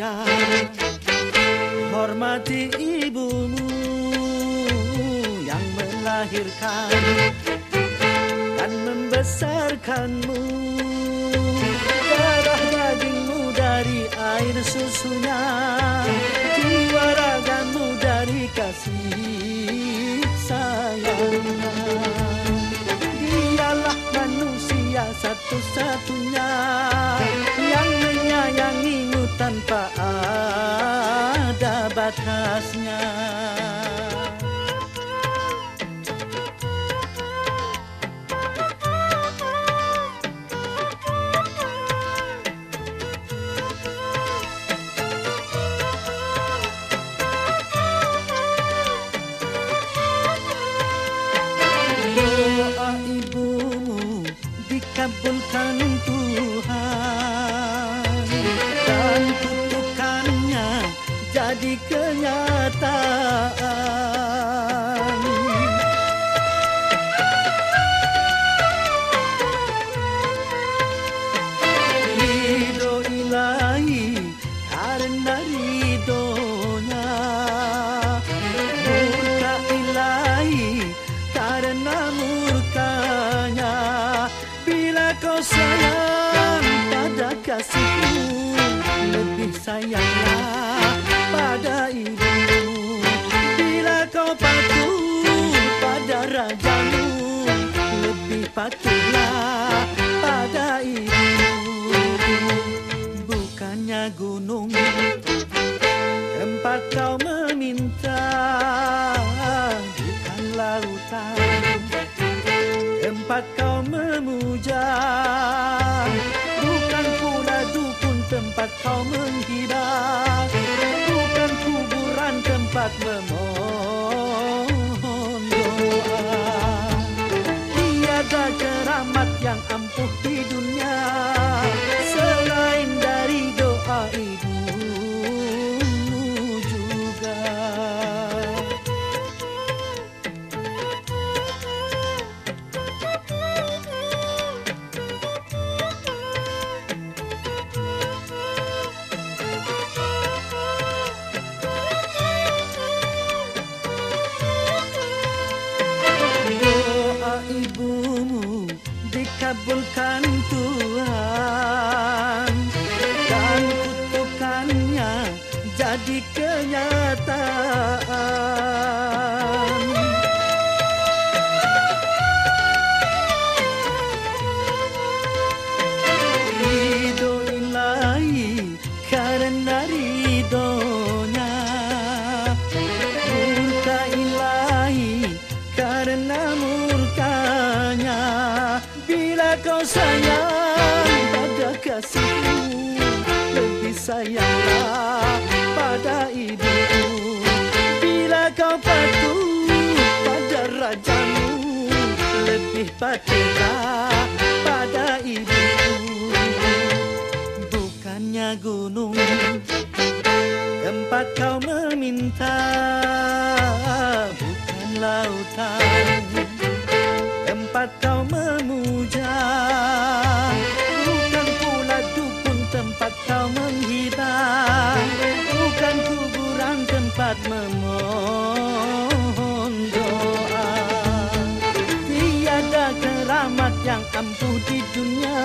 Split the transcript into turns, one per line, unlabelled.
ayah Hormati ibumu yang melahirkan Dan membesarkanmu. Darah dagingmu dari air susunya Jiwa ragamu dari kasih sayang Dialah manusia satu-satunya. Tanpa ada batasnya. Doa ibumu dikabulkan kenyataan. Ridho ilahi karena ridhonya. Murka ilahi karena murkanya. Bila kau sayang pada kasihmu Lebih sayanglah rajamu Lebih patuhlah pada ibumu. Bukannya gunung tempat kau meminta bukan lautan tempat kau memuja bukan pula dukun tempat kau menghibah. Bukan kuburan tempat memohon ibumu dikabulkan Tuhan dan kutukannya jadi kenyataan. Sayang pada kasihmu Lebih sayanglah pada ibumu. Bila kau patuh pada rajamu Lebih patuhlah pada ibumu. Bukannya gunung tempat kau meminta bukan lautan tempat kau memuja. Bukan pula dukun tempat kau menghibah bukan kuburan tempat memohon doa. Tiada keramat yang ampuh di dunia